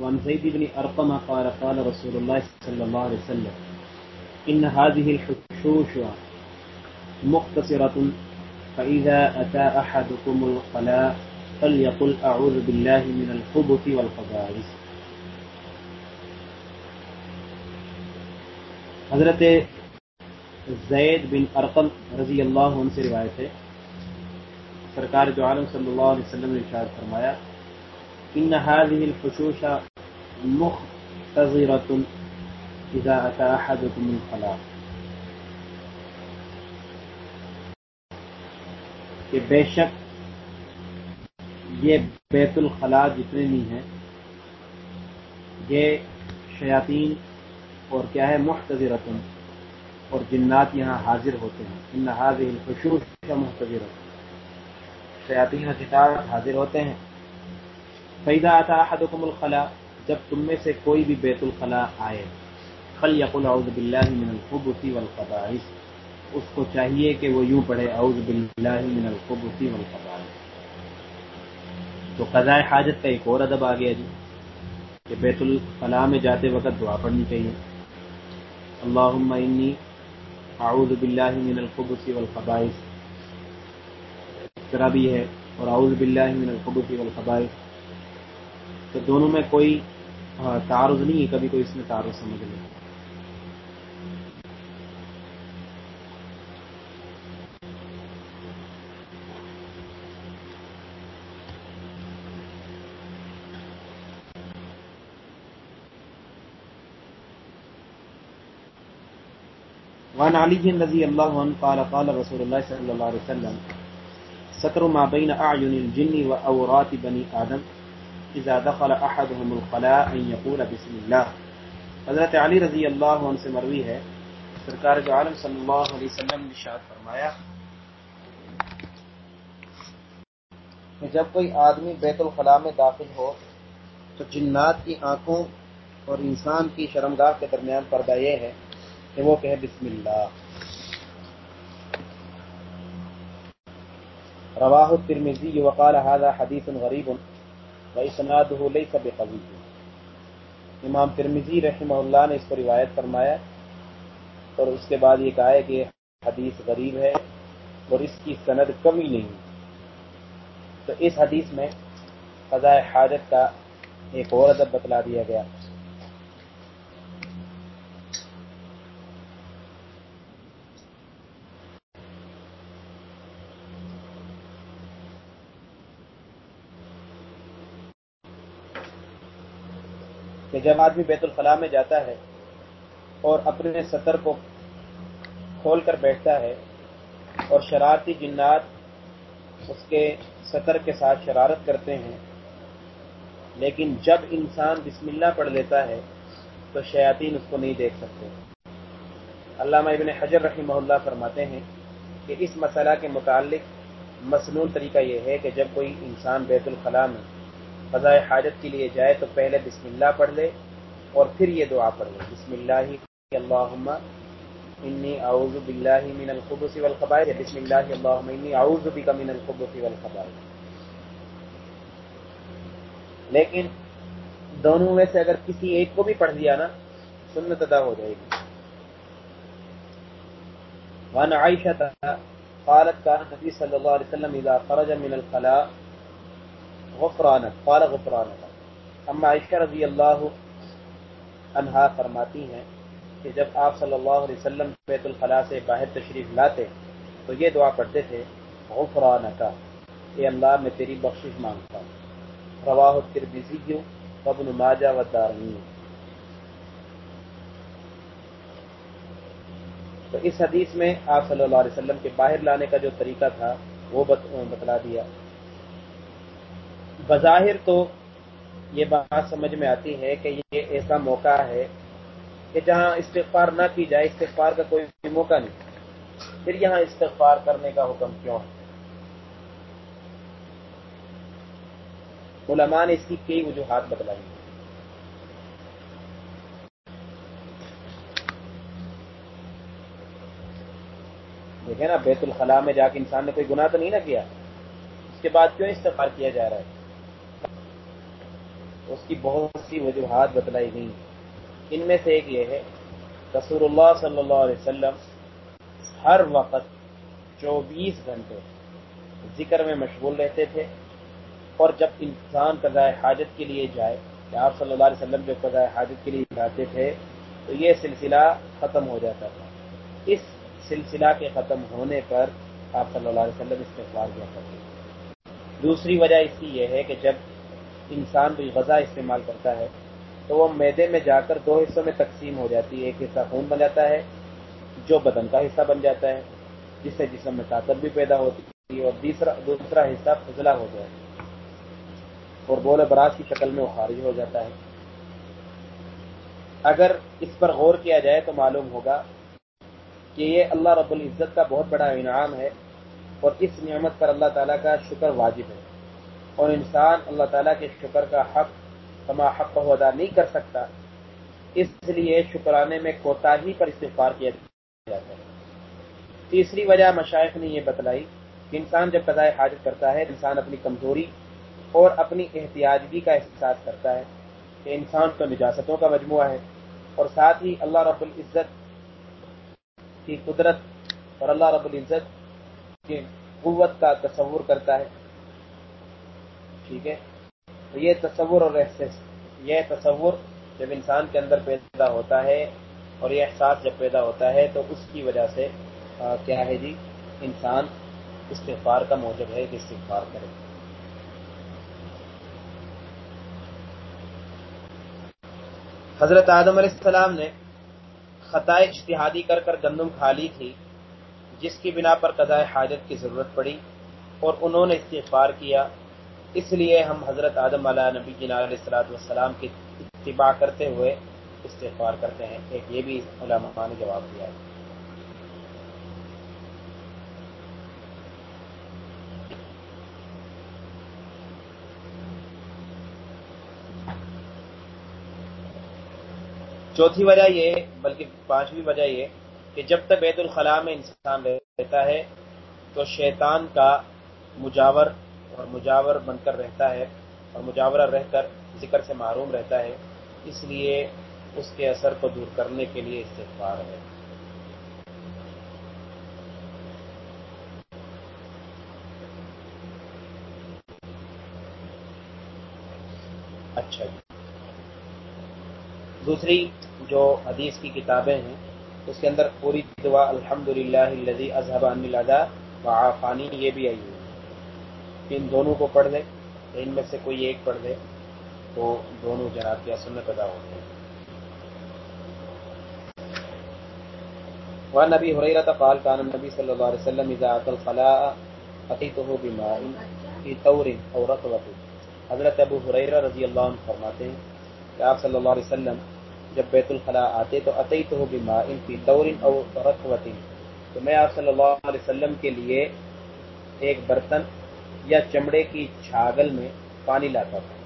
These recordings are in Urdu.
وعن زيد بن أرقم قال قال رسول الله صلى الله عليه وسلم، إن هذه الحشوش مختصرة فإذا أتى أحدكم الخلاء فليقل أعوذ بالله من الخبث والخبائث. حضرت زید بن ارقم رضی اللہ عنہ سے روایت ہے، سرکار جو عالم صلی اللہ علیہ وسلم نے اشار فرمایا ان هذه الفشوش مختصرة اذا اتى احدكم الخلاء کہ بے شک یہ بیت الخلاء جتنے بھی ہیں، یہ شیاطین اور کیا ہے محتضرت اور جنات یہاں حاضر ہوتے ہیں۔ ان نہاز الخشوش کا محتضر شیاطین و جنات حاضر ہوتے ہیں۔ فیدا آتا احدکم الخلا جب تم میں سے کوئی بھی بیت الخلاء آئے خل یق اعوذ باللہ من الخبث والخبائث۔ اس کو چاہیے کہ وہ یوں پڑھے اعوذ باللہ من الخبث والخبائث۔ تو قضاء حاجت کا ایک اور ادب آ گیا جی کہ بیت الخلاء میں جاتے وقت دعا پڑھنی چاہیے۔ اللهم انی اعوذ باللہ من الخبث والخبائث۔ اس طرح بھی ہے، اور اعوذ باللہ من الخبث والخبائث۔ تو دونوں میں کوئی تعارض نہیں ہے، کبھی کوئی اس میں تعارض سمجھ لیں وعن علي رضي الله عنه قال قال رسول الله صلى الله عليه وسلم ستر ما بين أعين الجن وأورات بني آدم۔ إذا دخل أحدهم الخلاء أن يقول بسم الله. حضرت علی رضی اللہ عنہ سے مروی ہے. سرکار جو عالم صلی اللہ علیہ وسلم نے شاد فرمایا کہ جب کوئی آدمی بیت الخلاء میں داخل ہو تو جنات کی آنکھوں اور انسان کی شرمگاہ کے درمیان پردہ یہ ہے کہ وہ کہے بسم اللہ. رواہ الترمذی وقال هذا حدیث غریب. واسناده ليس بقوی. امام ترمیزی رحمہ اللہ نے اس کو روایت فرمایا اور اس کے بعد یہ کہا ہے کہ حدیث غریب ہے اور اس کی سند کمی نہیں. تو اس حدیث میں فضائے حاجت کا ایک اور ادب بتلا دیا گیا۔ کہ جب آدمی بیت الخلاء میں جاتا ہے اور اپنے سطر کو کھول کر بیٹھتا ہے اور شرارتی جنات اس کے سطر کے ساتھ شرارت کرتے ہیں، لیکن جب انسان بسم اللہ پڑھ لیتا ہے تو شیاطین اس کو نہیں دیکھ سکتے۔ علامہ ابن حجر رحمہ اللہ فرماتے ہیں کہ اس مسئلہ کے متعلق مصنون طریقہ یہ ہے کہ جب کوئی انسان بیت الخلاء میں فضائے حاجت کے لیے جائے تو پہلے بسم اللہ پڑھ لے اور پھر یہ دعا پڑھ لے۔ بسم اللہ اللہم انی اعوذ باللہ من الخبث والخبائث۔ بسم اللہ اللہم انی اعوذ بک من الخبث والخبائث۔ لیکن دونوں میں سے اگر کسی ایک کو بھی پڑھ دیا نا، سنت ادا ہو جائے گی۔ وان عائشہ قالت كان النبي صلى الله عليه وسلم اذا خرج من الخلاء غفرانک قال غفرانک اما عائشہ رضی اللہ عنہا فرماتی ہیں کہ جب آپ صلی اللہ علیہ وسلم بیت الخلاء سے باہر تشریف لاتے، تو یہ دعا پڑھتے تھے غفرانکا اے اللہ میں تیری بخشش مانگتا ہوں۔ رواہ الترمذی، وابن ماجہ و والدارمی تو اس حدیث میں آپ صلی اللہ علیہ وسلم کے باہر لانے کا جو طریقہ تھا، وہ بتلا دیا۔ بظاہر تو یہ بات سمجھ میں آتی ہے کہ یہ ایسا موقع ہے کہ جہاں استغفار نہ کی جائے، استغفار کا کوئی موقع نہیں۔ پھر یہاں استغفار کرنے کا حکم کیوں ہے؟ علماء نے اس کی کئی وجوہات بتلائی دیکھیں نا، بیت الخلاء میں جا کے انسان نے کوئی گناہ تو نہیں نہ کیا؟ اس کے بعد کیوں استغفار کیا جا رہا ہے؟ اس کی بہت سی وجوہات بتلائی گئی ان میں سے ایک یہ ہے، رسول اللہ صلی اللہ علیہ وسلم ہر وقت چوبیس گھنٹے ذکر میں مشغول رہتے تھے اور جب انسان قضاء حاجت کے لیے جائے، کہ آپ صلی اللہ علیہ وسلم جو قضاء حاجت کے لیے جاتے تھے، تو یہ سلسلہ ختم ہو جاتا تھا۔ اس سلسلہ کے ختم ہونے پر آپ صلی اللہ علیہ وسلم استغفار کیا کرتے تھے۔ دوسری وجہ اس کی یہ ہے کہ جب انسان کوئی غذا استعمال کرتا ہے، تو وہ میدے میں جا کر دو حصوں میں تقسیم ہو جاتی ہے۔ ایک حصہ خون بن جاتا ہے، جو بدن کا حصہ بن جاتا ہے، جس سے جسم میں طاقت بھی پیدا ہوتی ہے اور دوسرا دوسرا حصہ فضلہ ہو جائے اور بول براز کی شکل میں وہ خارج ہو جاتا ہے۔ اگر اس پر غور کیا جائے تو معلوم ہوگا کہ یہ اللہ رب العزت کا بہت بڑا انعام ہے اور اس نعمت پر اللہ تعالیٰ کا شکر واجب ہے۔ اور انسان اللہ تعالیٰ کے شکر کا حق، کما حق کو ادا نہیں کر سکتا، اس لیے شکرانے میں کوتا ہی پر استفار کیا جاتا ہے۔ تیسری وجہ مشائق نے یہ بتلائی کہ انسان جب قضاء حاجت کرتا ہے، انسان اپنی کمزوری اور اپنی احتیاجگی کا احساس کرتا ہے کہ انسان تو نجاستوں کا مجموعہ ہے اور ساتھ ہی اللہ رب العزت کی قدرت اور اللہ رب العزت کی قوت کا تصور کرتا ہے۔ ٹھیک ہے؟ تو یہ تصور اور احساس، یہ تصور جب انسان کے اندر پیدا ہوتا ہے اور یہ احساس جب پیدا ہوتا ہے تو اس کی وجہ سے کیا ہے جی؟ انسان استغفار کا موجب ہے کہ استغفار کرے۔ حضرت آدم علیہ السلام نے خطائے اجتہادی کر کر گندم کھا لی تھی، جس کی بنا پر قضاء حاجت کی ضرورت پڑی اور انہوں نے استغفار کیا۔ اس لیے ہم حضرت آدم علیہ نبی جنا علیہ السلاۃ والسلام کی اتباع کرتے ہوئے استغفار کرتے ہیں۔ ایک یہ بھی علماء نے جواب دیا ہے۔ چوتھی وجہ یہ، بلکہ پانچویں وجہ یہ کہ جب تک بیت الخلاء میں انسان رہتا ہے تو شیطان کا مجاور اور مجاور بن کر رہتا ہے اور مجاورہ رہ کر ذکر سے معروم رہتا ہے، اس لیے اس کے اثر کو دور کرنے کے لیے استغفار ہے۔ اچھا جی۔ دوسری جو حدیث کی کتابیں ہیں، اس کے اندر پوری دعا الحمد للہ اذہب وعافانی، یہ بھی آئی ہے ان دونوں کو پڑھ لیں، ان میں سے کوئی ایک پڑھ لے، تو دونوں جناب کیا سنت ادا ہوتے ہیں۔ وہ نبی حریرت قال، کان نبی صلی اللہ علیہ وسلم اذا اتى الخلاء اتيته بماء في او رطبه حضرت ابو حریرہ رضی اللہ عنہ فرماتے ہیں کہ آپ صلی اللہ علیہ وسلم جب بیت الخلاء آتے تو عطی تو بما ان کی طور او رقوتی تو میں آپ صلی اللہ علیہ وسلم کے لیے ایک برتن یا چمڑے کی چھاگل میں پانی لاتا تھا۔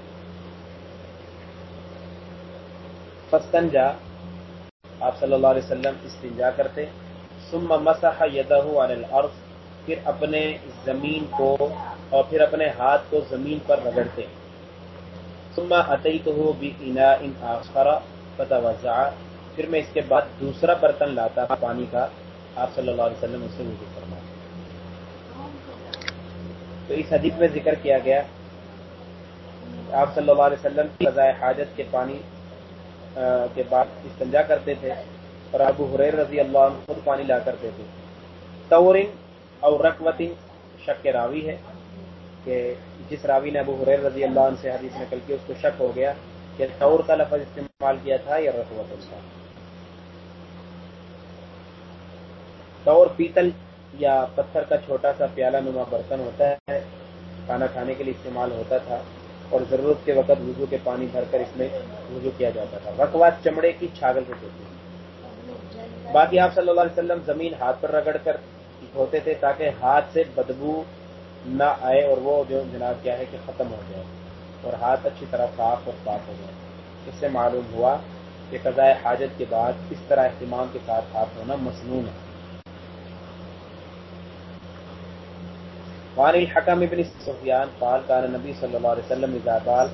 فستنجا آپ صلی اللہ علیہ وسلم استنجا کرتے۔ ثم مسح یدہ عن الارض، پھر اپنے زمین کو اور پھر اپنے ہاتھ کو زمین پر رگڑتے۔ ثم اتیتہ بإناء آخر فتوزع پھر میں اس کے بعد دوسرا برتن لاتا پانی کا۔ آپ صلی اللہ علیہ وسلم اس سے وضو فرما تو اس حدیث میں ذکر کیا گیا آپ صلی اللہ علیہ وسلم کی حاجت کے پانی کے بعد استنجا کرتے تھے اور ابو حریر رضی اللہ عنہ خود پانی لا کرتے تھے۔ تورن اور رقوتن شک کے راوی ہے کہ جس راوی نے ابو حریر رضی اللہ عنہ سے حدیث نکل کی، اس کو شک ہو گیا کہ طور کا لفظ استعمال کیا تھا یا رقوت کا طور پیتل یا پتھر کا چھوٹا سا پیالہ نما برتن ہوتا ہے، کھانا کھانے کے لیے استعمال ہوتا تھا، اور ضرورت کے وقت وضو کے پانی بھر کر اس میں وضو کیا جاتا تھا۔ رقوات چمڑے کی چھاگل کو ہوتی باقی آپ صلی اللہ علیہ وسلم زمین ہاتھ پر رگڑ کر دھوتے تھے تاکہ ہاتھ سے بدبو نہ آئے اور وہ جو جناب کیا ہے کہ ختم ہو جائے اور ہاتھ اچھی طرح صاف اور صاف ہو گئے اس سے معلوم ہوا کہ قضاء حاجت کے بعد اس طرح اہتمام کے ساتھ ہاتھ ہونا مصنون ہے۔ وان الحکم ابن سفیان قال کان نبی صلی اللہ علیہ وسلم اذا قال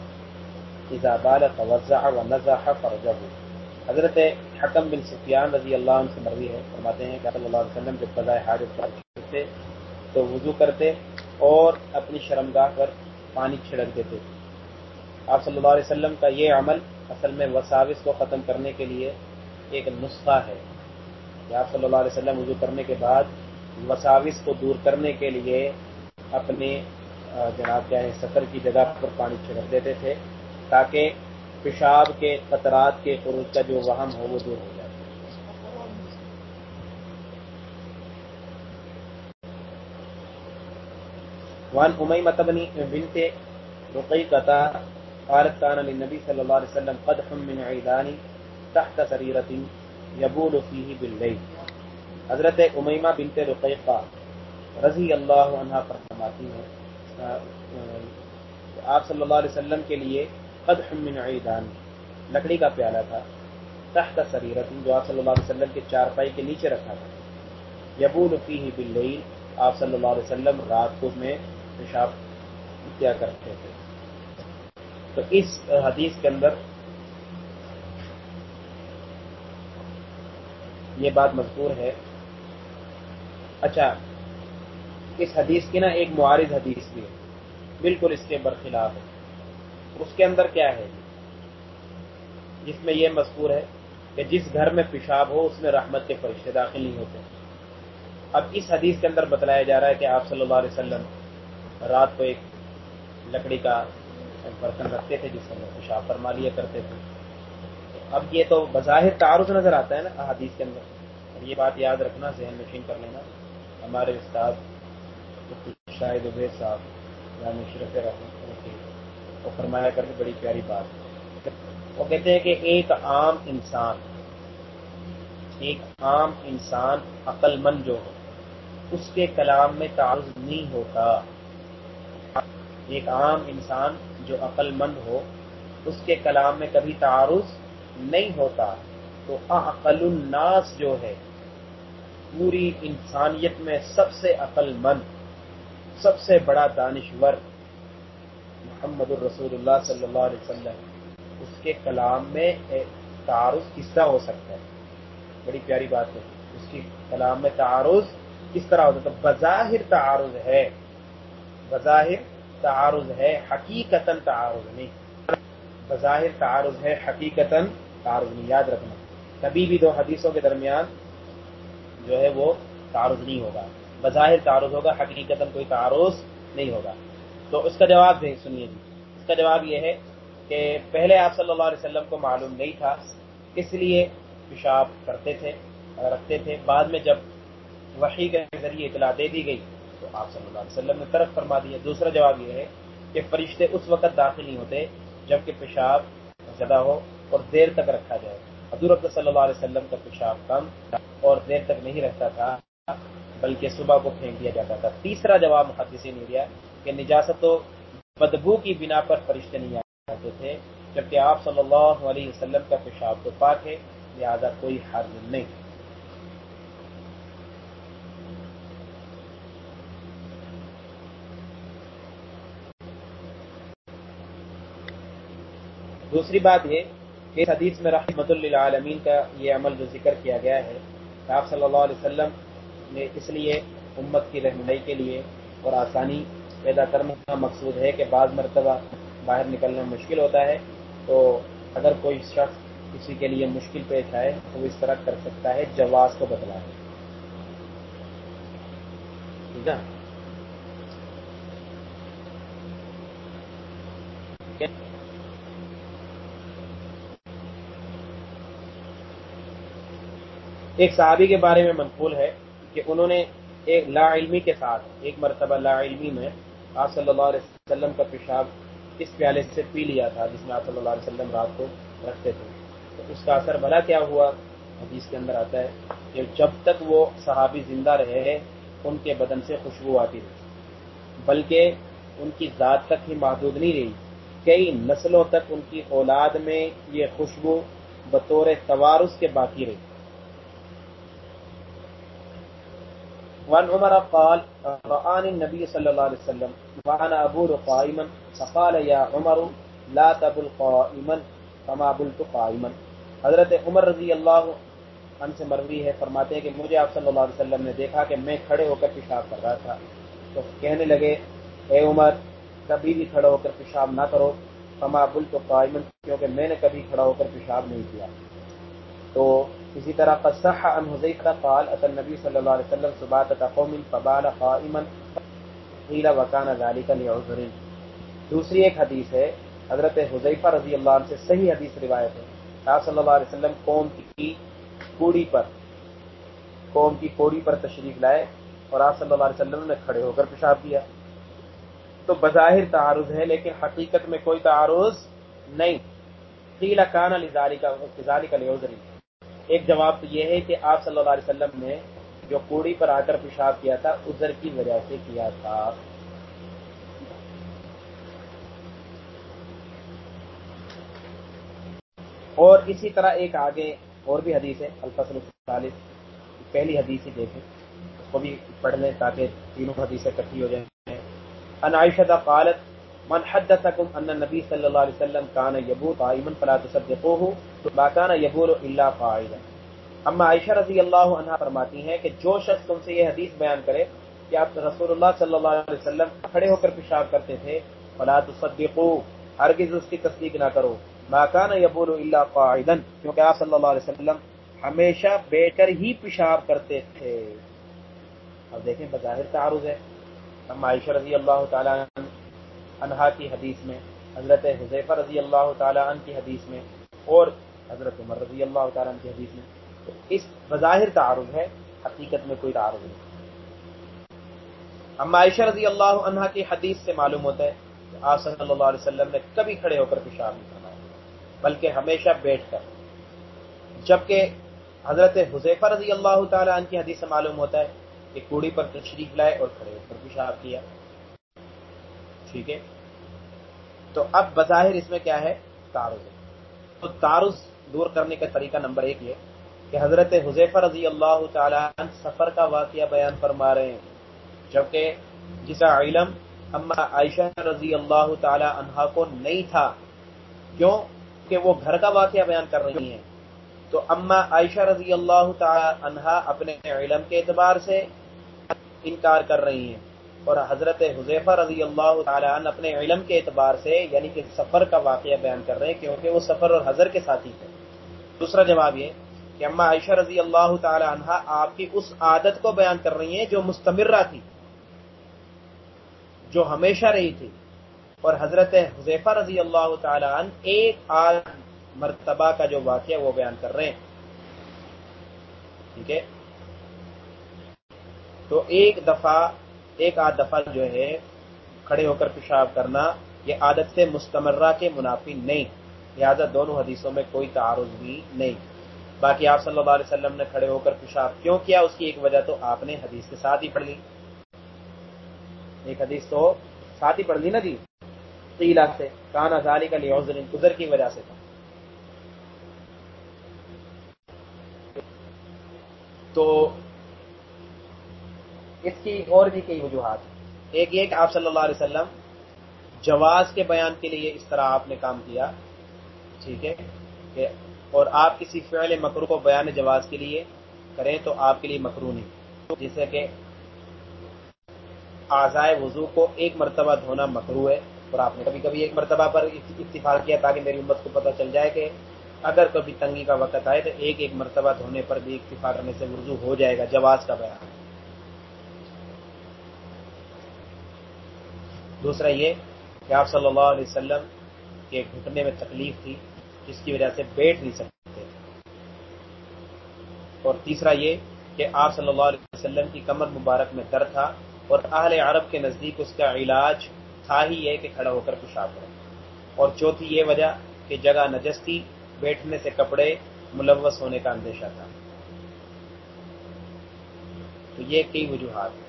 اذا بال توزع و نزح فرجہ حضرت حکم بن سفیان رضی اللہ عنہ سے مروی ہے، فرماتے ہیں کہ صلی اللہ علیہ وسلم جب بذائے حاجت کرتے، تو وضو کرتے اور اپنی شرمگاہ پر پانی چھڑک دیتے۔ آپ صلی اللہ علیہ وسلم کا یہ عمل اصل میں وساوس کو ختم کرنے کے لیے ایک نسخہ ہے۔ کہ آپ صلی اللہ علیہ وسلم وضو کرنے کے بعد وساوس کو دور کرنے کے لیے اپنے جناب کیا ہے سطر کی جگہ پر پانی چھڑک دیتے تھے تاکہ پیشاب کے، قطرات کے خروج کا جو وہم ہو وہ دور ہو جائے۔ وان امی متبنی بنت رقی قطع قالت كان للنبي صلى الله عليه وسلم قدح من عيدان تحت سريرة يبول فيه بالليل حضرت امیمہ بنت رقیقہ رضی اللہ عنہ پر فرماتی ہیں آپ صلی اللہ علیہ وسلم کے لیے قدح من عیدان، لکڑی کا پیالہ تھا، تحت سریرت، جو آپ صلی اللہ علیہ وسلم کے چار پائی کے نیچے رکھا تھا۔ یبول فیہ باللیل، آپ صلی اللہ علیہ وسلم رات کو میں پیشاب کیا کرتے تھے۔ تو اس حدیث کے اندر یہ بات مذکور ہے۔ اچھا اس حدیث کی نا ایک معارض حدیث بھی ہے۔ بالکل اس کے برخلاف ہے۔ اس کے اندر کیا ہے؟ جس میں یہ مذکور ہے کہ جس گھر میں پیشاب ہو، اس میں رحمت کے فرشتے داخل نہیں ہوتے۔ اب اس حدیث کے اندر بتلایا جا رہا ہے کہ آپ صلی اللہ علیہ وسلم رات کو ایک لکڑی کا برتن رکھتے تھے، جس میں پیشاب فرما لیا کرتے تھے۔ اب یہ تو بظاہر تعارف نظر آتا ہے نا حدیث کے اندر۔ اور یہ بات یاد رکھنا، ذہن نشین کر لینا، ہمارے استاد شاہد عبید صاحب یعنی یا مشرف رحمت وہ فرمایا کر کے بڑی پیاری بات۔ وہ کہتے ہیں کہ ایک عام انسان، ایک عام انسان عقل مند جو ہو، اس کے کلام میں تعارض نہیں ہوتا۔ ایک عام انسان جو عقل مند ہو، اس کے کلام میں کبھی تعارض نہیں ہوتا۔ تو عقل الناس جو ہے، پوری انسانیت میں سب سے عقل مند سب سے بڑا دانشور محمد الرسول اللہ صلی اللہ علیہ وسلم، اس کے کلام میں تعارض کس طرح ہو سکتا ہے؟ بڑی پیاری بات ہے، اس کی کلام میں تعارض کس طرح ہوتا ہے؟ بظاہر تعارض ہے، بظاہر تعارض ہے حقیقت تعارض نہیں، بظاہر تعارض ہے حقیقت تعارض نہیں، یاد رکھنا۔ کبھی بھی دو حدیثوں کے درمیان جو ہے وہ تعارض نہیں ہوگا۔ بظاہر تعارض ہوگا حقیقت کوئی تعارض نہیں ہوگا۔ تو اس کا جواب بھی سنیے جی۔ اس کا جواب یہ ہے کہ پہلے آپ صلی اللہ علیہ وسلم کو معلوم نہیں تھا اس لیے پیشاب کرتے تھے، رکھتے تھے۔ بعد میں جب وحی کے ذریعے اطلاع دے دی گئی تو آپ صلی اللہ علیہ وسلم نے ترک فرما دیا۔ دوسرا جواب یہ ہے کہ فرشتے اس وقت داخل نہیں ہوتے جبکہ پیشاب زیادہ ہو اور دیر تک رکھا جائے۔ حضور صلی اللہ علیہ وسلم کا پیشاب کم اور دیر تک نہیں رہتا تھا۔ بلکہ صبح کو پھینک دیا جاتا تھا۔ تیسرا جواب محدثی نے دیا کہ نجاست و بدبو کی بنا پر فرشتے نہیں آتے تھے، جبکہ آپ صلی اللہ علیہ وسلم کا پیشاب تو پاک ہے، لہذا کوئی حرج نہیں۔ دوسری بات یہ کہ اس حدیث میں رحمت للعالمین کا یہ عمل جو ذکر کیا گیا ہے کہ آپ صلی اللہ علیہ وسلم نے اس لیے امت کی رہنمائی کے لیے اور آسانی پیدا کرنے کا مقصود ہے کہ بعض مرتبہ باہر نکلنا مشکل ہوتا ہے۔ تو اگر کوئی شخص کسی کے لیے مشکل پیش آئے تو وہ اس طرح کر سکتا ہے، جواز کو بدلا ہے ٹھیک ہے؟ ایک صحابی کے بارے میں منقول ہے۔ کہ انہوں نے ایک لا علمی کے ساتھ، ایک مرتبہ لا علمی میں آپ صلی اللہ علیہ وسلم کا پیشاب اس پیالے سے پی لیا تھا، جس میں آپ صلی اللہ علیہ وسلم رات کو رکھتے تھے۔ تو اس کا اثر بھلا کیا ہوا؟ حدیث کے اندر آتا ہے کہ جب تک وہ صحابی زندہ رہے ان کے بدن سے خوشبو آتی رہی۔ بلکہ ان کی ذات تک ہی محدود نہیں رہی۔ کئی نسلوں تک ان کی اولاد میں یہ خوشبو بطور توارس کے باقی رہی۔ وعن عمر قال، رآني النبي صلى الله عليه وسلم وعن أبور قائما. فقال، يا عمر، لا تب القائمن کما بلت قائمن حضرت عمر رضی اللہ عنہ سے مروی ہے، فرماتے ہیں کہ مجھے آپ صلی اللہ علیہ وسلم نے دیکھا کہ میں کھڑے ہو کر پیشاب کر رہا تھا۔ تو کہنے لگے، اے عمر، کبھی بھی کھڑے ہو کر پیشاب نہ کرو کما بلت قائمن کیونکہ میں نے کبھی کھڑا ہو کر پیشاب نہیں کیا۔ تو اسی طرح قصح عن حذیفہ قال، اتى النبي صلی اللہ علیہ وسلم سباتة قوم فبال قائما قیل وکان ذلك لعذر. دوسری ایک حدیث ہے، حضرت حذیفہ رضی اللہ عنہ سے صحیح حدیث روایت ہے۔ آپ صلی اللہ علیہ وسلم قوم کی کوڑی پر، قوم کی کوڑی پر تشریف لائے اور آپ صلی اللہ علیہ وسلم نے کھڑے ہو کر پیشاب کیا۔ تو بظاہر تعارض ہے، لیکن حقیقت میں کوئی تعارض نہیں۔ قیل کان لزاری کا کا لیوزری ایک جواب تو یہ ہے کہ آپ صلی اللہ علیہ وسلم نے جو کوڑی پر آ کر پیشاب کیا تھا ازر کی وجہ سے کیا تھا۔ اور اسی طرح ایک آگے اور بھی حدیث ہے، الفصل الفصالف پہلی حدیث ہی دیکھیں، اس کو بھی پڑھ لیں تاکہ تینوں حدیثیں اکٹھی ہو جائیں۔ ان عائشہ قالت من حدثكم ان النبي صلى الله عليه وسلم كان يبول قائما فلا تصدقوه ما كان يبول الا قاعدا. اما عائشہ رضی اللہ عنہا فرماتی ہیں کہ جو شخص تم سے یہ حدیث بیان کرے کہ آپ رسول اللہ صلی اللہ علیہ وسلم کھڑے ہو کر پیشاب کرتے تھے، فلا تصدقوا ہرگز اس کی تصدیق نہ کرو۔ ما كان يبول الا قاعدا، کیونکہ آپ صلی اللہ علیہ وسلم ہمیشہ بیٹھ کر ہی پیشاب کرتے تھے۔ اب دیکھیں بظاہر تعارض ہے۔ اما عائشہ رضی اللہ تعالی انہا کی حدیث میں، حضرت حضیفہ رضی اللہ تعالی عنہ کی حدیث میں اور حضرت عمر رضی اللہ تعالیٰ عنہ کی حدیث میں۔ تو اس بظاہر تعارض ہے، حقیقت میں کوئی تعارض نہیں۔ اما عائشہ رضی اللہ عنہ کی حدیث سے معلوم ہوتا ہے کہ آپ صلی اللہ علیہ وسلم نے کبھی کھڑے ہو کر پیشاب نہیں کرنا بلکہ ہمیشہ بیٹھ کر۔ جبکہ حضرت حضیفہ رضی اللہ تعالی عنہ کی حدیث سے معلوم ہوتا ہے کہ کوڑی پر تشریف لائے اور کھڑے ہو کر پیشاب کیا۔ ٹھیک ہے؟ تو اب بظاہر اس میں کیا ہے؟ تارز تو تارز دور کرنے کا طریقہ نمبر ایک یہ کہ حضرت حضیفہ رضی اللہ تعالی عنہ سفر کا واقعہ بیان فرما رہے ہیں۔ جبکہ جس کا علم اما عائشہ رضی اللہ تعالی عنہا کو نہیں تھا، کیوں؟ کہ وہ گھر کا واقعہ بیان کر رہی ہیں۔ تو اما عائشہ رضی اللہ تعالی عنہا اپنے علم کے اعتبار سے انکار کر رہی ہیں۔ اور حضرت حضیفہ رضی اللہ تعالیٰ عنہ اپنے علم کے اعتبار سے یعنی کہ سفر کا واقعہ بیان کر رہے ہیں کیونکہ وہ سفر اور حضر کے ساتھی تھے۔ دوسرا جواب یہ کہ اما عائشہ رضی اللہ تعالی عنہ آپ کی اس عادت کو بیان کر رہی ہیں جو مستمرہ تھی، جو ہمیشہ رہی تھی۔ اور حضرت حضیفہ رضی اللہ تعالی عنہ ایک آدھ مرتبہ کا جو واقعہ وہ بیان کر رہے ہیں۔ ٹھیک ہے؟ تو ایک دفعہ ایک آدھ دفعہ جو ہے کھڑے ہو کر پیشاب کرنا یہ عادت سے مستمرہ کے منافی نہیں۔ لہٰذا دونوں حدیثوں میں کوئی تعارض بھی نہیں۔ باقی آپ صلی اللہ علیہ وسلم نے کھڑے ہو کر پیشاب کیوں کیا، اس کی ایک وجہ تو آپ نے حدیث کے ساتھ ہی پڑھ لی۔ ایک حدیث تو ساتھ ہی پڑھ لی نا جی؟ قیلا سے کان ازالی کا لیوزن گزر کی وجہ سے۔ تھا تو اس کی اور بھی کئی وجوہات ایک یہ کہ آپ صلی اللہ علیہ وسلم جواز کے بیان کے لیے اس طرح آپ نے کام کیا، ٹھیک ہے، کہ اور آپ کسی فعل مکرو کو بیان جواز کے لیے کریں تو آپ کے لیے مکرو نہیں، جیسے کہ آزائے وضو کو ایک مرتبہ دھونا مکرو ہے اور آپ نے کبھی کبھی ایک مرتبہ پر اتفاق کیا تاکہ میری امت کو پتہ چل جائے کہ اگر کبھی تنگی کا وقت آئے تو ایک ایک مرتبہ دھونے پر بھی اتفاق کرنے سے وضو ہو جائے گا، جواز کا بیان۔ دوسرا یہ کہ آپ صلی اللہ علیہ وسلم کے گھٹنے میں تکلیف تھی، جس کی وجہ سے بیٹھ نہیں سکتے۔ اور تیسرا یہ کہ آپ صلی اللہ علیہ وسلم کی کمر مبارک میں درد تھا اور اہل عرب کے نزدیک اس کا علاج تھا ہی یہ کہ کھڑا ہو کر پیشاب کریں۔ اور چوتھی یہ وجہ کہ جگہ نجس تھی، بیٹھنے سے کپڑے ملوث ہونے کا اندیشہ تھا۔ تو یہ کئی وجوہات ہیں۔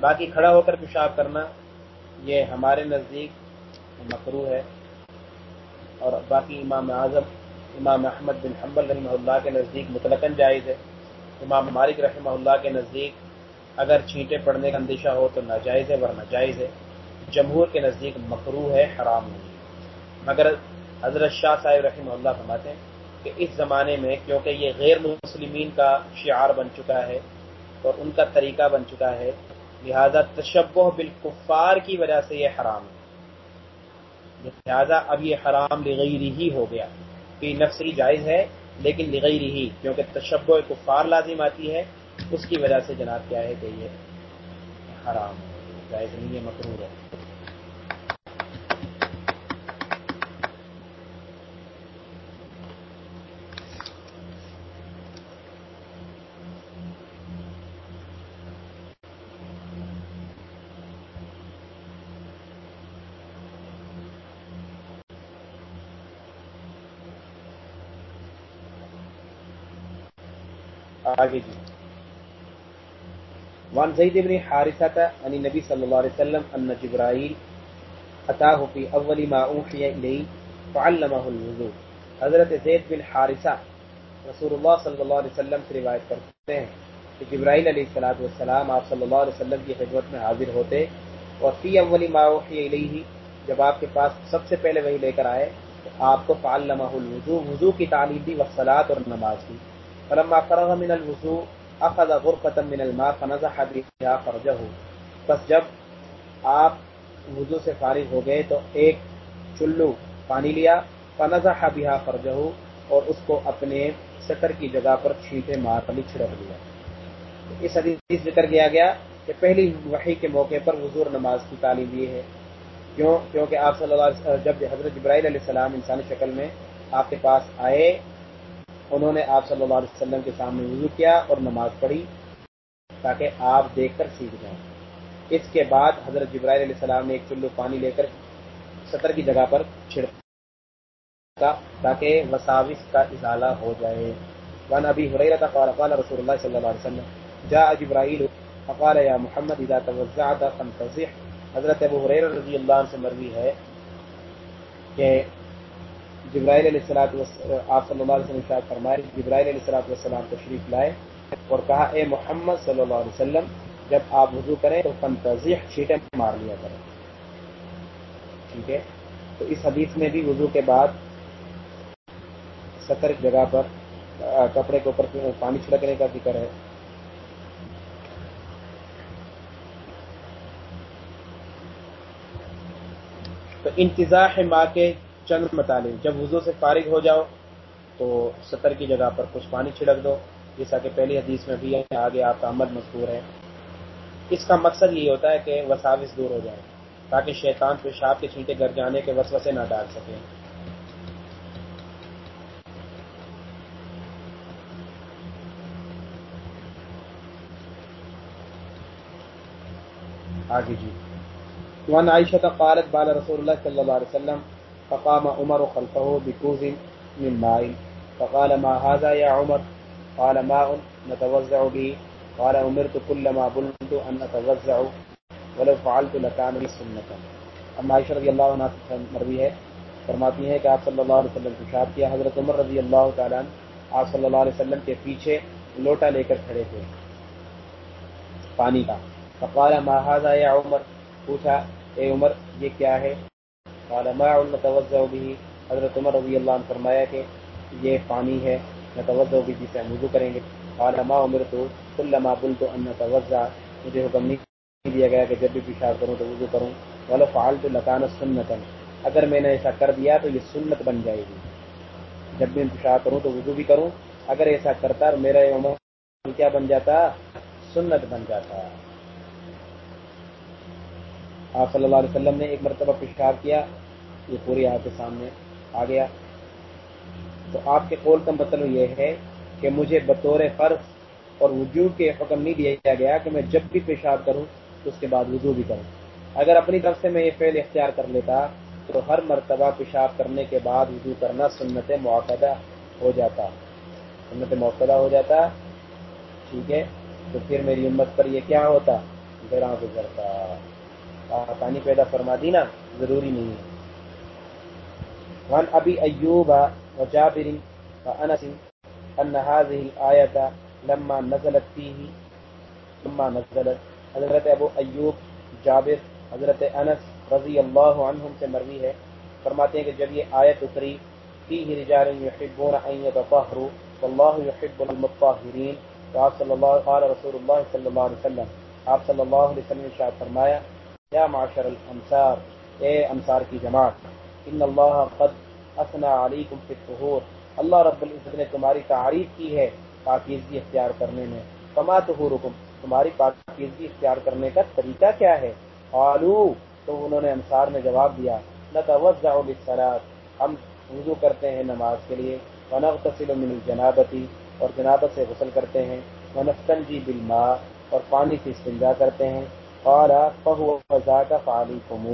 باقی کھڑا ہو کر پیشاب کرنا، یہ ہمارے نزدیک مکرو ہے۔ اور باقی امام اعظم، امام احمد بن حنبل رحمہ اللہ کے نزدیک مطلقاً جائز ہے۔ امام مالک رحمہ اللہ کے نزدیک اگر چھینٹے پڑنے کا اندیشہ ہو تو ناجائز ہے، ورنہ جائز ہے۔ جمہور کے نزدیک مکرو ہے، حرام نہیں مگر حضرت شاہ صاحب رحمہ اللہ فرماتے ہیں کہ اس زمانے میں، کیونکہ یہ غیر مسلمین کا شعار بن چکا ہے اور ان کا طریقہ بن چکا ہے لہذا تشبہ بالکفار کی وجہ سے یہ حرام ہے۔ لہذا اب یہ حرام لغیری ہی ہو گیا۔ کہ نفسری جائز ہے، لیکن لغیری ہی، کیونکہ تشبہ کفار لازم آتی ہے۔ اس کی وجہ سے جناب کیا ہے کہ یہ حرام ہے، جائز نہیں ہے مقرور ہے۔ آگے جی۔ وان زید بن حارثة عن النبي صلى الله عليه وسلم ان جبرائيل اتاه في اول ما اوحي اليه فعلمه الوضوء۔ حضرت زید بن حارثہ رسول اللہ صلی اللہ علیہ وسلم سے روایت کرتے ہیں کہ جبرائیل علیہ الصلوۃ والسلام آپ صلی اللہ علیہ وسلم کی خدمت میں حاضر ہوتے اور فی اول ما اوحي الیہ جب آپ کے پاس سب سے پہلے وہی لے کر آئے تو آپ کو فعلمه الوضوء وضو کی تعلیم دی والصلاۃ اور نماز کی۔ فلما فرغ من الوضوء اخذ غرفه من الماء فنزح بها فرجه. بس جب آپ وضو سے فارغ ہو گئے تو ایک چلو پانی لیا، فنزح بها فرجه اور اس کو اپنے سطر کی جگہ پر چھینٹے مار کر چھڑک لیا۔ اس حدیث ذکر کیا گیا کہ پہلی وحی کے موقع پر حضور نماز کی تعلیم یہ ہے۔ کیوں؟ کیونکہ آپ صلی اللہ علیہ وسلم، جب حضرت جبرائیل علیہ السلام انسانی شکل میں آپ کے پاس آئے انہوں نے آپ صلی اللہ علیہ وسلم کے سامنے وضو کیا اور نماز پڑھی تاکہ آپ دیکھ کر سیکھ جائیں۔ اس کے بعد حضرت جبرائیل علیہ السلام نے ایک چلو پانی لے کر سطر کی جگہ پر چھڑکا تاکہ وساوس کا ازالہ ہو جائے۔ ون ابھی حریرت قال قال رسول اللہ صلی اللہ علیہ وسلم، جاء جبرائیل، فقال، یا محمد، اذا توزعت فانتزح حضرت ابو حریر رضی اللہ عنہ سے مروی ہے کہ جبرائیل علیہ السلاط آپ صلی اللہ علیہ وسلم شاید فرمائے، جبرائیل علیہ السلاط والسلام تشریف لائے اور کہا، اے محمد صلی اللہ علیہ وسلم، جب آپ وضو کریں تو فن چھیٹیں مار لیا کریں۔ ٹھیک ہے؟ تو اس حدیث میں بھی وضو کے بعد ستر جگہ پر کپڑے کے اوپر پانی چھڑکنے کا ذکر ہے۔ تو انتظار ماں کے چند مطالب۔ جب وضو سے فارغ ہو جاؤ تو سطر کی جگہ پر کچھ پانی چھڑک دو، جیسا کہ پہلی حدیث میں بھی ہے آگے آپ کا عمل مذکور ہے۔ اس کا مقصد یہ ہوتا ہے کہ وساوس دور ہو جائے، تاکہ شیطان پیشاب کے چھینٹے گھر جانے کے وسوسے نہ ڈال سکیں آگے جی۔ وان عائشہ قالت بال رسول اللہ صلی اللہ علیہ وسلم فقام عمر خلفه بكوز من ماء. فقال، ما هذا يا عمر؟ قال ماء نتوزع به. قال امرت كل ما بلت ان اتوزع ولو فعلت لكان لي سنه اما عائشہ رضی اللہ عنہ سے مروی ہے، فرماتی ہیں کہ آپ صلی اللہ علیہ وسلم کو شاد کیا، حضرت عمر رضی اللہ تعالیٰ آپ صلی اللہ علیہ وسلم کے پیچھے لوٹا لے کر کھڑے تھے پانی کا۔ فقال، ما هذا یا عمر؟ پوچھا، اے عمر، یہ کیا ہے؟ ماء نتوزع به. حضرت عمر رضی اللہ عنہ فرمایا کہ یہ پانی ہے نتوزع به جسے ہم وضو کریں گے۔ قال ما امرت كلما قلت ان نتوزع مجھے حکم نہیں دیا گیا کہ جب بھی پیشاب کروں تو وضو کروں۔ ولو فعلت لكان سنتا۔ اگر میں نے ایسا کر دیا تو یہ سنت بن جائے گی۔ جب بھی پیشاب کروں تو وضو بھی کروں۔ اگر ایسا کرتا میرا عمر کیا بن جاتا؟ سنت بن جاتا۔ آپ صلی اللہ علیہ وسلم نے ایک مرتبہ پیشاب کیا، یہ پوری آپ کے سامنے آ گیا۔ تو آپ کے قول کا مطلب یہ ہے کہ مجھے بطور فرض اور وجوہ کے حکم نہیں دیا گیا کہ میں جب بھی پیشاب کروں تو اس کے بعد وضو بھی کروں۔ اگر اپنی طرف سے میں یہ فعل اختیار کر لیتا تو ہر مرتبہ پیشاب کرنے کے بعد وضو کرنا سنت موقع ہو جاتا۔ سنت موقع ہو جاتا، ٹھیک ہے؟ تو پھر میری امت پر یہ کیا ہوتا؟ گراں گزرتا۔ پانی پیدا فرما دی نا ضروری نہیں ہے۔ وان ابی ایوب و جابر و انس ان هذه الايه لما نزلت فيه ثم نزلت، حضرت ابو ایوب، جابر، حضرت انس رضی اللہ عنہم سے مروی ہے۔ فرماتے ہیں کہ جب یہ آیت اتری فيه رجال يحبون ان يتطهروا والله يحب المطهرين تو آپ صلی اللہ قال رسول اللہ صلی اللہ علیہ وسلم، آپ صلی اللہ علیہ وسلم نے شاید فرمایا یا معاشر الانصار اے انصار کی جماعت، ان اللہ قد اثنا علیکم فی الطہور، اللہ رب العزت نے تمہاری تعریف کی ہے پاکیزگی اختیار کرنے میں۔ فما طہورکم، تمہاری پاکیزگی اختیار کرنے کا طریقہ کیا ہے؟ قالو، تو انہوں نے انصار نے جواب دیا نتوزع للصلاة، ہم وضو کرتے ہیں نماز کے لیے، ونغتسل من الجنابتی اور جنابت سے غسل کرتے ہیں، ونستنجی بالماء، اور پانی سے استنجا کرتے ہیں۔ قال فهو ذاك فعليكم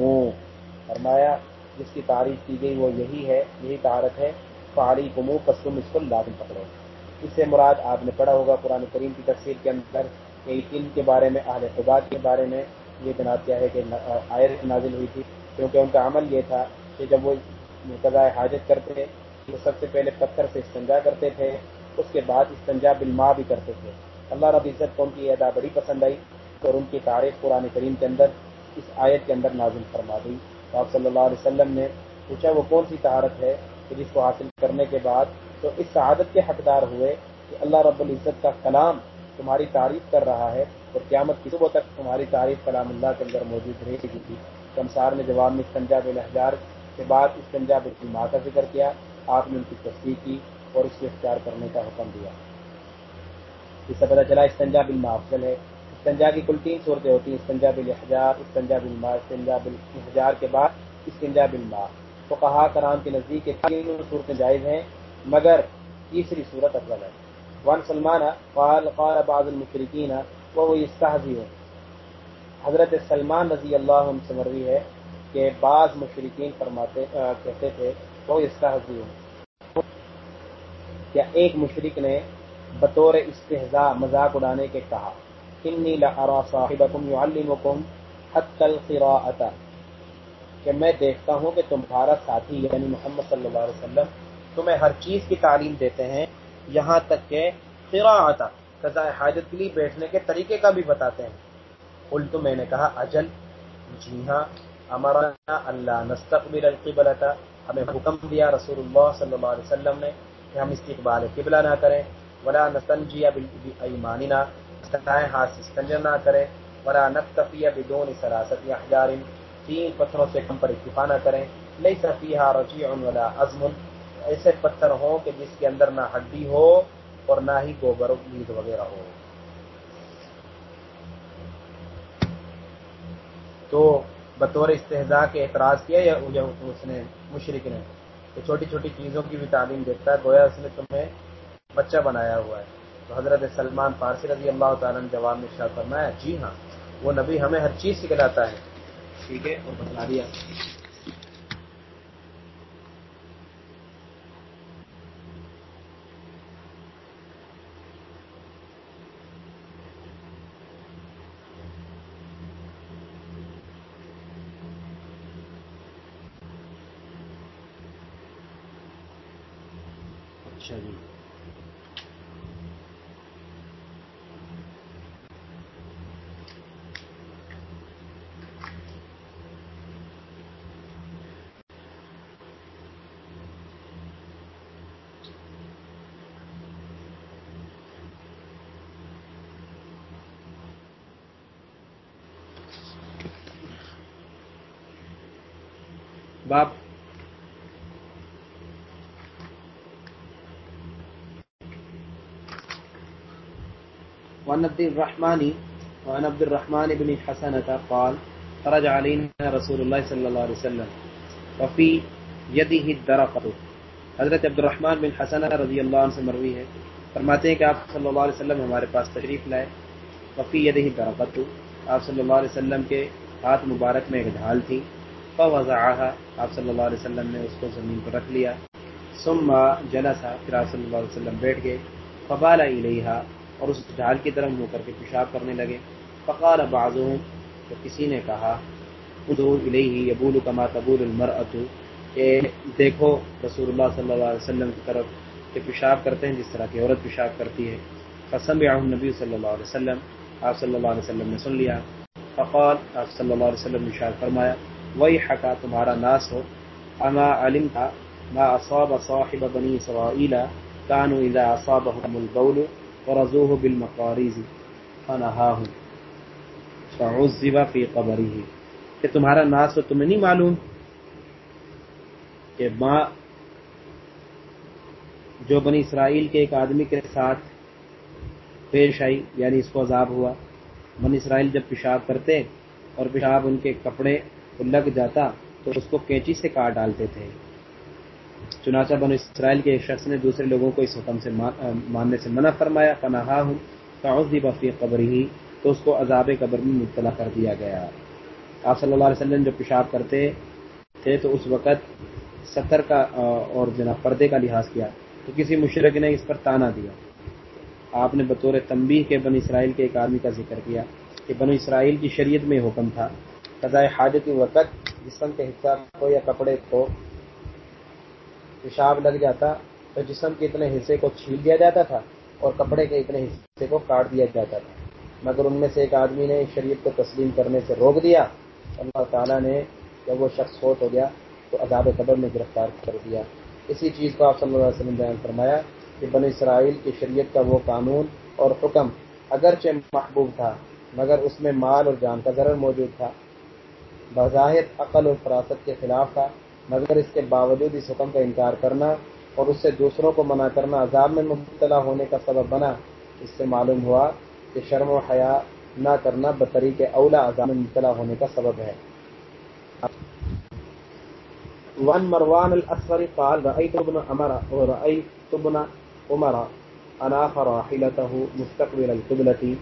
فرمایا، جس کی تعریف کی گئی وہ یہی ہے، یہی طہارت ہے فعلی کمو پس تم اس کو لازم پکڑو۔ اس سے مراد آپ نے پڑھا ہوگا قرآن کریم کی تفسیر کے اندر کہ ان کے بارے میں، اہل خدا کے بارے میں یہ بناد کیا ہے کہ آئر نازل ہوئی تھی۔ کیونکہ ان کا عمل یہ تھا کہ جب وہ قضاء حاجت کرتے، وہ سب سے پہلے پتھر سے استنجا کرتے تھے، اس کے بعد استنجا بالما بھی کرتے تھے۔ اللہ رب عزت کو ان کی ادا بڑی پسند آئی۔ اور ان کی تعریف قرآن کریم کے اندر اس آیت کے اندر نازل فرما دی۔ تو آپ صلی اللہ علیہ وسلم نے پوچھا وہ کون سی طہارت ہے کہ جس کو حاصل کرنے کے بعد تو اس سعادت کے حقدار ہوئے کہ اللہ رب العزت کا کلام تمہاری تعریف کر رہا ہے اور قیامت کی صبح تک تمہاری تعریف کلام اللہ کے اندر موجود رہے گی۔ تھی کمسار نے جواب میں استنجا الحجار کے بعد استنجا کی ماں کا ذکر کیا۔ آپ نے ان کی تصدیق کی اور اس کو اختیار کرنے کا حکم دیا۔ اس سے پتا چلا استنجا بل افضل ہے۔ استنجا کی کل تین صورتیں ہوتی ہیں استنجا بل احجار استنجا بل ما استنجا بل احجار کے بعد استنجا بل ما تو کہا کرام کے نزدیک تینوں صورتیں جائز ہیں، مگر تیسری صورت افضل ہے۔ ون سلمان قال قال بعض المشرقین وہ استحزی ہو حضرت سلمان رضی اللہ عنہ سے مروی ہے کہ بعض مشرقین فرماتے کہتے تھے وہ استحزی ہو کیا ایک مشرق نے بطور استحضاء مذاق اڑانے کے کہا؟ انی لارا صاحبکم یعلمکم حتی القراءة. کہ میں دیکھتا ہوں کہ تمہارا ساتھی یعنی محمد صلی اللہ علیہ وسلم تمہیں ہر چیز کی تعلیم دیتے ہیں، یہاں تک کہ قراءة قضاء حاجت کے لیے بیٹھنے کے طریقے کا بھی بتاتے ہیں۔ الٹو میں نے کہا، اجل جی ہاں امرانا اللہ نستقبل القبلتا ہمیں حکم دیا رسول اللہ صلی اللہ علیہ وسلم نے کہ ہم استقبال قبلہ نہ کریں، ولا نستنجی ایماننا استنائیں ہاتھ سے نہ کریں، ولا نکتفی بدون سراست یا حجار تین پتھروں سے کم پر اکتفا نہ کریں۔ نہیں سفیہ رجیع ولا عزم، ایسے پتھر ہوں کہ جس کے اندر نہ ہڈی ہو اور نہ ہی گوبر لید وغیرہ ہو۔ تو بطور استحضاء کے اعتراض کیا یا اس نے مشرق نے؟ تو چھوٹی چھوٹی چیزوں کی بھی تعلیم دیتا ہے، گویا اس نے تمہیں بچہ بنایا ہوا ہے۔ تو حضرت سلمان فارسی رضی اللہ تعالیٰ نے جواب میں شاہ فرمایا جی ہاں وہ نبی ہمیں ہر چیز سکھلاتا ہے۔ ٹھیک ہے، اور بتلا دیا اچھا جی باپ وعن عبد الرحمن، وعن عبد الرحمن بن حسنة قال، خرج علينا رسول الله صلى الله عليه وسلم، وفي يده الدرقة. حضرت عبد الرحمن بن حسنہ رضی اللہ عنہ سے مروی ہے، فرماتے ہیں کہ آپ صلی اللہ علیہ وسلم ہمارے پاس تشریف لائے، وفی یدہ درقت آپ صلی اللہ علیہ وسلم کے ہاتھ مبارک میں ایک ڈھال تھی، فوضعها، آپ صلی اللہ علیہ وسلم نے اس کو زمین پر رکھ لیا، ثم جلسا پھر آپ صلی اللہ علیہ وسلم بیٹھ گئے، فبال الیہا اور اس ڈھال کی طرف منہ کر کے پیشاب کرنے لگے۔ فقال بعضهم، تو کسی نے کہا ادو الیہ یبول کما تبول المرأة۔ کہ دیکھو رسول اللہ صلی اللہ علیہ وسلم کی طرف کہ پیشاب کرتے ہیں، جس طرح کی عورت پیشاب کرتی ہے۔ قسم نبی صلی اللہ علیہ وسلم۔ آپ صلی اللہ علیہ وسلم نے سن لیا۔ فقال، آپ صلی اللہ علیہ وسلم نے شاید فرمایا وہی حقا تمہارا ناس ہو۔ اما علم تھا ما اصاب صاحب بنی اسرائیل كانوا اذا اصابهم البول۔ ورزوه بالمقاريز فنهاهم فعذب في قبره کہ تمہارا ناس ہو تمہیں نہیں معلوم کہ ماں جو بنی اسرائیل کے ایک آدمی کے ساتھ پیش آئی یعنی اس کو عذاب ہوا۔ بنی اسرائیل جب پیشاب کرتے اور پیشاب ان کے کپڑے کو لگ جاتا تو اس کو کینچی سے کاٹ ڈالتے تھے۔ چنانچہ بنی اسرائیل کے ایک شخص نے دوسرے لوگوں کو اس حکم سے ماننے سے منع فرمایا پناہ ہوں کاؤزی بفی قبر ہی تو اس کو عذاب قبر میں مبتلا کر دیا گیا۔ آپ صلی اللہ علیہ وسلم جب پیشاب کرتے تھے، تو اس وقت ستر کا اور جناب پردے کا لحاظ کیا، تو کسی مشرق نے اس پر تانا دیا۔ آپ نے بطور تنبیہ کے بن اسرائیل کے ایک آدمی کا ذکر کیا کہ بن اسرائیل کی شریعت میں حکم تھا، قضاء حاجت وقت جسم کے حصہ کو یا کپڑے کو پیشاب لگ جاتا، تو جسم کے اتنے حصے کو چھیل دیا جاتا تھا اور کپڑے کے اتنے حصے کو کاٹ دیا جاتا تھا۔ مگر ان میں سے ایک آدمی نے شریعت کو تسلیم کرنے سے روک دیا۔ اللہ تعالیٰ نے جب وہ شخص فوت ہو گیا، تو عذاب قبر میں گرفتار کر دیا۔ اسی چیز کو آپ صلی اللہ علیہ وسلم بیان فرمایا کہ بن اسرائیل کی شریعت کا وہ قانون اور حکم اگرچہ محبوب تھا، مگر اس میں مال اور جان کا ضرر موجود تھا۔ بظاہر عقل اور فراست کے خلاف تھا۔ مگر اس کے باوجود اس حکم کا انکار کرنا اور اس سے دوسروں کو منع کرنا عذاب میں مبتلا ہونے کا سبب بنا، اس سے معلوم ہوا کہ شرم و حیا نہ کرنا بطریق اولا عذاب میں مبتلا ہونے کا سبب ہے۔ ون مروان الاسفر قال، رأيت ابن عمر ورأيت ابن عمر اناخ راحلته مستقبل القبلة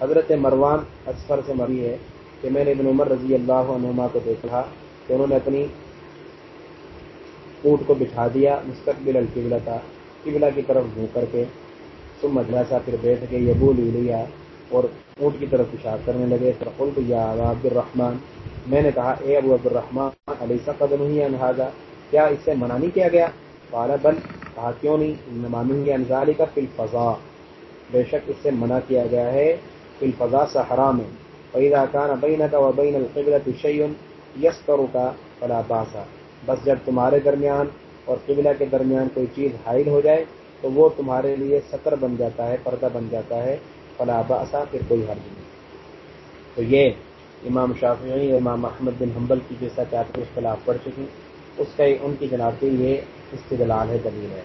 حضرت مروان اسفر سے مری ہے کہ میں نے ابن عمر رضی اللہ عنہما کو دیکھا کہ انہوں نے اپنی اونٹ کو بٹھا دیا، مستقبل القبلہ تھا۔ قبلہ کی طرف گھو کر کے ثم مدرسہ پھر بیٹھ کے یبول لیا اور اونٹ کی طرف پیشاب کرنے لگے، فقلت یا عبد الرحمن میں نے کہا، اے ابو عبد الرحمن علیہ قدم ہی انہاظا کیا اس سے منع نہیں کیا گیا؟ قال، بل، کہا، کیوں نہیں؟ نمانی گے انزالی کا فلفضا بے شک اس سے منع کیا گیا ہے فل فضا سے پیدا کان بین کا و بین القبلت شیون یس کرو کا فلا باسا بس جب تمہارے درمیان اور قبلہ کے درمیان کوئی چیز حائل ہو جائے، تو وہ تمہارے لیے سطر بن جاتا ہے، پردہ بن جاتا ہے، فلا باسا پھر کوئی حرج نہیں۔ تو یہ امام شافعی اور امام محمد بن حنبل کی جیسا کہ آپ اختلاف پڑ چکی اس کا ان کی جناب کے یہ استدلال ہے، دلیل ہے۔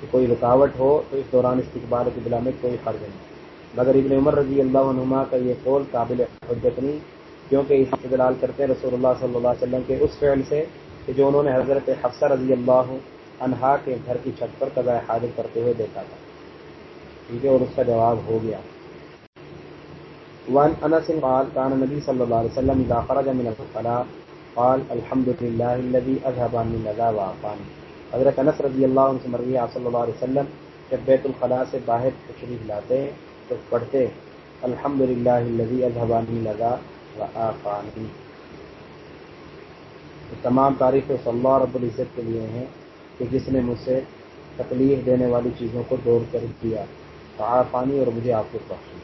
کہ کوئی رکاوٹ ہو، تو اس دوران استقبال قبلہ میں کوئی فرض نہیں۔ مگر ابن عمر رضی اللہ عنہما کا یہ قول قابل حجت نہیں کیونکہ اس استدلال کرتے ہیں رسول اللہ صلی اللہ علیہ وسلم کے اس فعل سے کہ جو انہوں نے حضرت حفصہ رضی اللہ انہا کے گھر کی چھت پر قضاء حاضر کرتے ہوئے دیکھا تھا۔ ٹھیک ہے، اور اس کا جواب ہو گیا۔ وان انس قال كان النبي صلى الله عليه وسلم اذا خرج من الخلاء قال الحمد لله الذي اذهب عني الاذى وعافاني حضرت انس رضی اللہ عنہ سے مروی آپ صلی اللہ علیہ وسلم، جب بیت الخلاء سے باہر تشریف لاتے تو پڑھتے الحمد للہ الذي اذهب عني الاذى وعافاني تمام تعریفیں صلی اللہ رب العزت کے لیے ہیں کہ جس نے مجھ سے تکلیف دینے والی چیزوں کو دور کر دیا۔ پانی اور مجھے آپ کو بخشی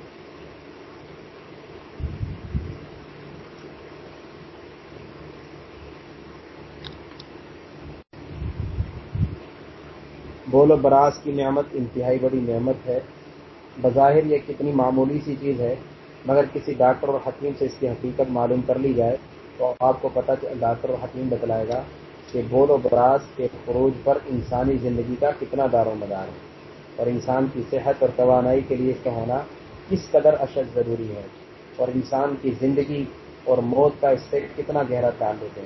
بول و براز کی نعمت انتہائی بڑی نعمت ہے۔ بظاہر یہ کتنی معمولی سی چیز ہے۔ مگر کسی ڈاکٹر اور حکیم سے اس کی حقیقت معلوم کر لی جائے تو آپ کو پتہ ڈاکٹر اور حکیم بتلائے گا کہ بول و براز کے فروج پر انسانی زندگی کا کتنا دار و مدار ہے اور انسان کی صحت اور توانائی کے لیے اس کا ہونا کس قدر اشد ضروری ہے اور انسان کی زندگی اور موت کا اس سے کتنا گہرا تعلق ہے۔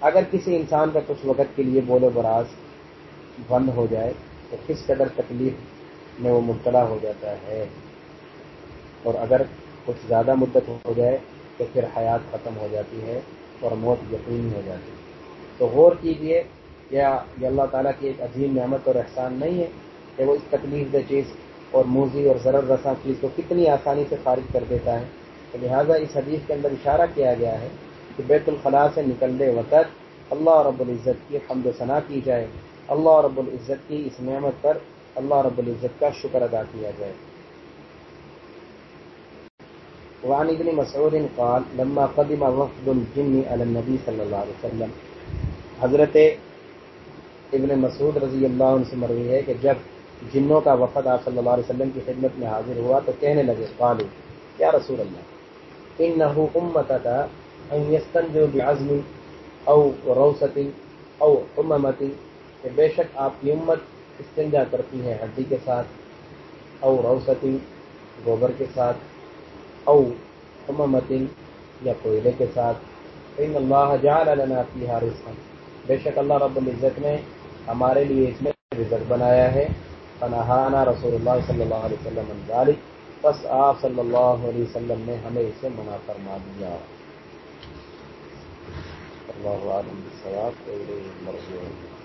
اگر کسی انسان کا کچھ وقت کے لیے بول و براز بند ہو جائے تو کس قدر تکلیف میں وہ مبتلا ہو جاتا ہے؟ اور اگر کچھ زیادہ مدت ہو جائے تو پھر حیات ختم ہو جاتی ہے اور موت یقینی ہو جاتی ہے۔ تو غور کیجیے کیا یہ اللہ تعالیٰ کی ایک عظیم نعمت اور احسان نہیں ہے کہ وہ اس تکلیف دہ چیز اور موزی اور ضرر رساں چیز کو کتنی آسانی سے خارج کر دیتا ہے۔ تو لہٰذا اس حدیث کے اندر اشارہ کیا گیا ہے کہ بیت الخلاء سے نکلنے وقت اللہ رب العزت کی حمد و ثناء کی جائے۔ اللہ رب العزت کی اس نعمت پر اللہ رب العزت کا شکر ادا کیا جائے۔ وعن ابن مسعود قال، لما قدم وفد الجن على النبي صلى الله عليه وسلم، حضرت ابن مسعود رضی اللہ عنہ سے مروی ہے کہ جب جنوں کا وفد آپ صلی اللہ علیہ وسلم کی خدمت میں حاضر ہوا تو کہنے لگے، قالو، یا رسول اللہ انه امتك ان يستنجوا بعزم او روست او حممت کہ بے شک آپ کی امت استنجا کرتی ہے ہڈی کے ساتھ، او روستی گوبر کے ساتھ او اممتن یا کوئلے کے ساتھ ان اللہ جعل لنا فیہا رزقا۔ بے شک اللہ رب العزت نے ہمارے لیے اس میں رزق بنایا ہے۔ فنہانا رسول اللہ صلی اللہ علیہ وسلم ذالک بس آپ صلی اللہ علیہ وسلم نے ہمیں اسے منع فرما دیا۔ اللہ عالم بالصواب۔